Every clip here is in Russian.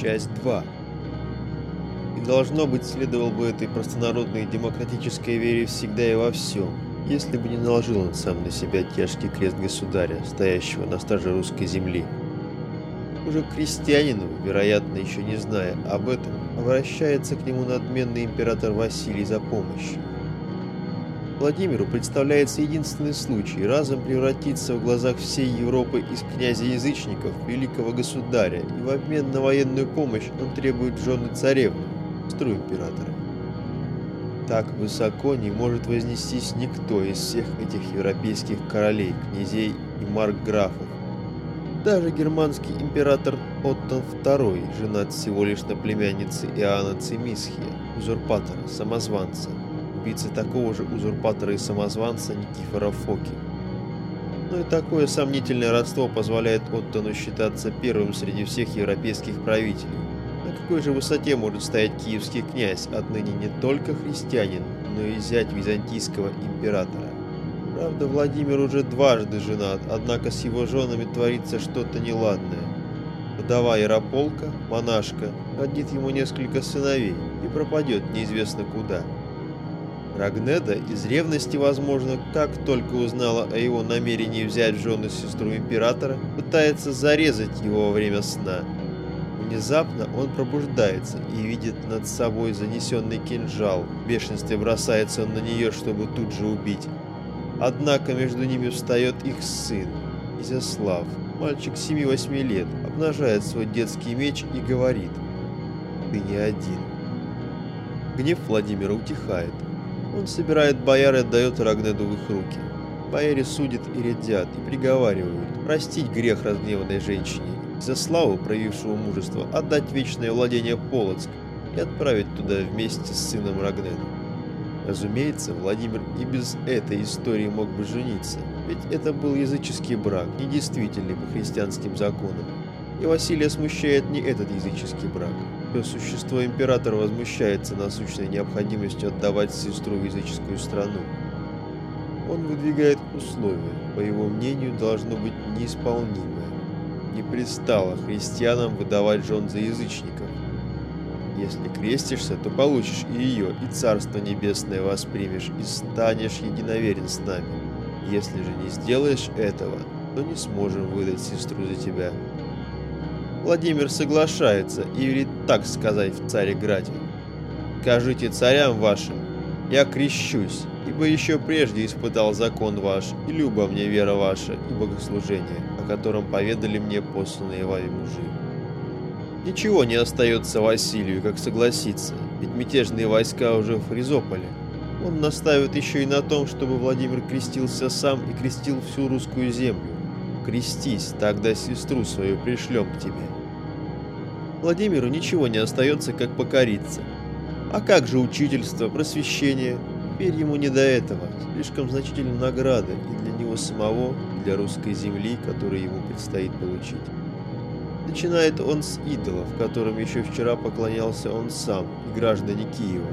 Часть 2. И должно быть, следовал бы этой простонародной демократической вере всегда и во всем, если бы не наложил он сам на себя тяжкий крест государя, стоящего на страже русской земли. Уже крестьянину, вероятно, еще не зная об этом, обращается к нему надменный император Василий за помощью. Владимиру представляется единственный случай разом превратиться в глазах всей Европы из князя-язычников великого государя, и в обмен на военную помощь он требует жены царевны, сестру императора. Так высоко не может вознестись никто из всех этих европейских королей, князей и маркграфов. Даже германский император Оттон II женат всего лишь на племяннице Иоанна Цимисхия, узурпатора, самозванца, убийцы такого же узурпатора и самозванца Никифора Фоки. Но и такое сомнительное родство позволяет Оттону считаться первым среди всех европейских правителей. На какой же высоте может стоять киевский князь, отныне не только христианин, но и зять византийского императора? Правда, Владимир уже дважды женат, однако с его женами творится что-то неладное. Вдова Ярополка, монашка, родит ему несколько сыновей и пропадет неизвестно куда. Рагнеда из ревности, возможно, как только узнала о его намерении взять в жены сестру императора, пытается зарезать его во время сна. Внезапно он пробуждается и видит над собой занесенный кинжал. В бешенстве бросается он на нее, чтобы тут же убить. Однако между ними встает их сын, Изяслав, мальчик 7-8 лет, обнажает свой детский меч и говорит «Ты не один». Гнев Владимира утихает. Он собирает бояр и отдает Рагнеду в их руки. Бояре судят и рядят, и приговаривают простить грех разгневанной женщине, за славу, проявившего мужество, отдать вечное владение Полоцк и отправить туда вместе с сыном Рагнеду. Разумеется, Владимир и без этой истории мог бы жениться, ведь это был языческий брак, недействительный по христианским законам. И Василия смущает не этот языческий брак. Существо императора возмущается насущной необходимостью отдавать сестру в языческую страну. Он выдвигает условия, по его мнению, должно быть неисполнимое. Не пристало христианам выдавать жен за язычников. Если крестишься, то получишь и ее, и Царство Небесное воспримешь, и станешь единоверен с нами. Если же не сделаешь этого, то не сможем выдать сестру за тебя. Владимир соглашается и велит так сказать в Цареграде. «Скажите царям вашим, я крещусь, ибо еще прежде испытал закон ваш, и люба мне вера ваша и богослужение, о котором поведали мне посланные вами мужи». Ничего не остается Василию, как согласиться, ведь мятежные войска уже в Фризополе. Он настаивает еще и на том, чтобы Владимир крестился сам и крестил всю русскую землю. Крестись, тогда сестру свою пришлем к тебе. Владимиру ничего не остается, как покориться. А как же учительство, просвещение? Теперь ему не до этого. Слишком значительна награда и для него самого, и для русской земли, которую ему предстоит получить. Начинает он с идолов, которым еще вчера поклонялся он сам и граждане Киева.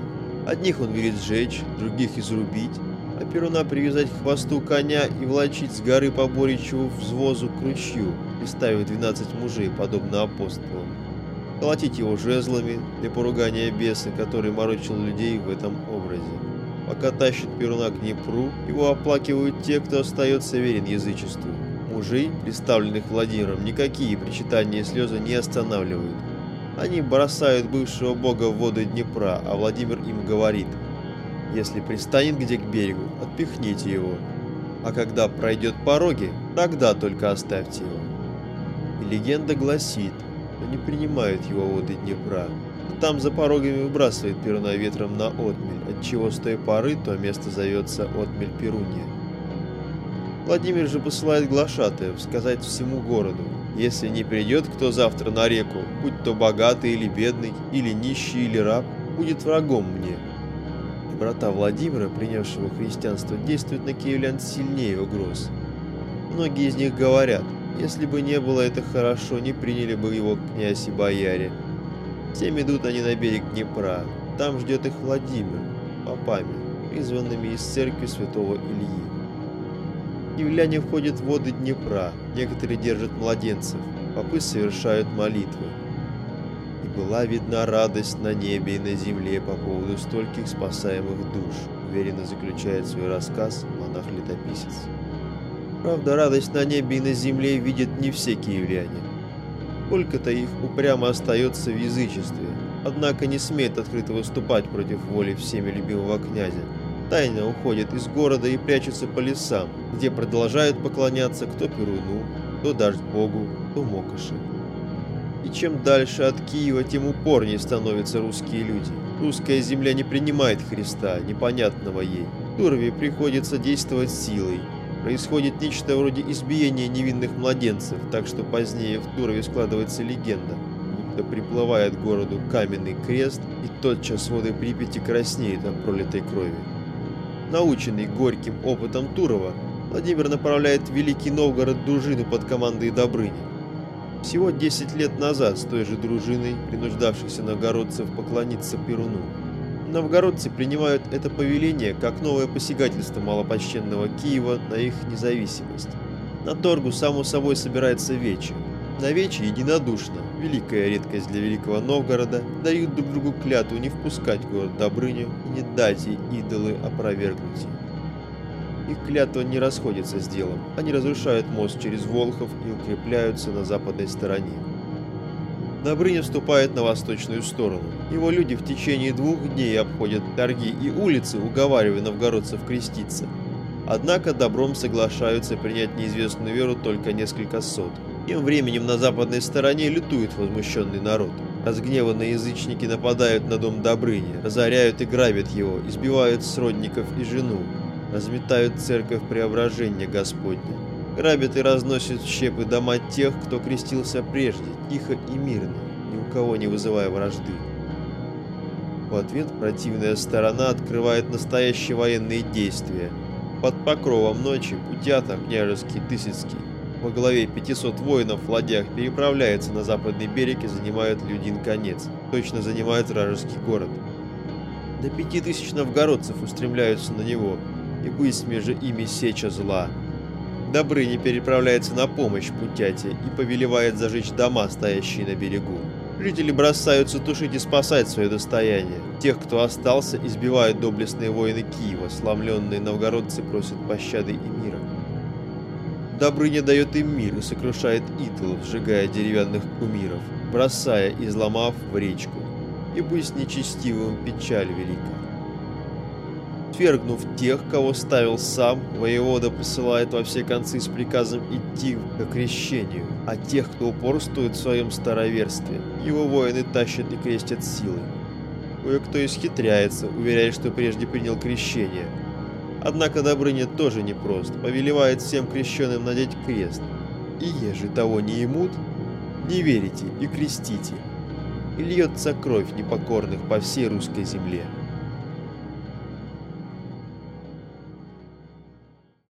Одних он велит сжечь, других изрубить, а Перуна привязать к хвосту коня и влачить с горы Поборичеву взвозу к ручью, приставив 12 мужей, подобно апостолам. Колотить его жезлами для поругания беса, который морочил людей в этом образе. Пока тащит Перуна к Днепру, его оплакивают те, кто остается верен язычеству. Мужей, представленных Владимиром, никакие причитания и слезы не останавливают. Они бросают бывшего бога в воды Днепра, а Владимир им говорит, если пристанет где к берегу, отпихните его, а когда пройдет пороги, тогда только оставьте его. И легенда гласит, что не принимают его воды Днепра, а там за порогами выбрасывает Перуна ветром на отмель, отчего с той поры то место зовется отмель Перунья. Владимир же посылает глашатаев сказать всему городу, если не придет кто завтра на реку, будь то богатый или бедный, или нищий или раб, будет врагом мне. Брата Владимира, принявшего христианство, действует на киевлян сильнее угроз. Многие из них говорят, если бы не было это хорошо, не приняли бы его князь и бояре. Всем идут они на берег Днепра, там ждет их Владимир, попами, призванными из церкви святого Ильи. Киевляне входят в воды Днепра, некоторые держат младенцев, попы совершают молитвы. Была видна радость на небе и на земле по поводу стольких спасаемых душ, уверенно заключает свой рассказ монах-летописец. Правда, радость на небе и на земле видят не все киевляне. Сколько-то их упрямо остается в язычестве, однако не смеет открыто выступать против воли всеми любимого князя. Тайно уходят из города и прячутся по лесам, где продолжают поклоняться кто Перуну, кто Дождь Богу, кто Мокоши. И чем дальше от Киева, тем упорнее становятся русские люди. Русская земля не принимает Христа, непонятного ей. Турове приходится действовать силой. Происходит нечто вроде избиения невинных младенцев, так что позднее в Турове складывается легенда, будто приплывает к городу каменный крест, и тотчас воды Припяти краснеют от пролитой крови. Наученный горьким опытом Турова, Владимир направляет в Великий Новгород дружину под командой Добрыни. Всего 10 лет назад с той же дружиной, принуждавшихся новгородцев поклониться Перуну. Новгородцы принимают это повеление как новое посягательство малопочтенного Киева на их независимость. На торгу само собой собирается вече. На вече единодушно, великая редкость для Великого Новгорода, дают друг другу клятву не впускать город Добрыню и не дать ей идолы опровергнуть их. Их клятва не расходится с делом. Они разрушают мост через Волхов и укрепляются на западной стороне. Добрыня вступает на восточную сторону. Его люди в течение двух дней обходят торги и улицы, уговаривая новгородцев креститься. Однако добром соглашаются принять неизвестную веру только несколько сот. Тем временем на западной стороне лютует возмущенный народ. Разгневанные язычники нападают на дом Добрыни, разоряют и грабят его, избивают сродников и жену, разметают церковь преображения Господня, грабят и разносят щепы дома тех, кто крестился прежде, тихо и мирно, ни у кого не вызывая вражды. В ответ противная сторона открывает настоящие военные действия. Под покровом ночи Путята, княжеский Тысяцкий, во главе 500 воинов в ладьях переправляется на западный берег и занимает Людин конец, точно занимает вражеский город. До пяти тысяч новгородцев устремляются на него, и бысьме же ими сеча зла. Добрыня переправляется на помощь Путяте и повелевает зажечь дома, стоящие на берегу. Жители бросаются тушить и спасать свое достояние. Тех, кто остался, избивают доблестные воины Киева, сломленные новгородцы просят пощады и мира. Добрыня дает им мир и сокрушает идолов, сжигая деревянных кумиров, бросая и изломав в речку. И пусть нечестивым печаль велика. Свергнув тех, кого ставил сам, воевода посылает во все концы с приказом идти к крещению, а тех, кто упорствует в своем староверстве, его воины тащат и крестят силой. Кое-кто исхитряется, уверяя, что прежде принял крещение. Однако Добрыня тоже непрост, повелевает всем крещенным надеть крест. И ежи того не имут, не верите и крестите. И льется кровь непокорных по всей русской земле.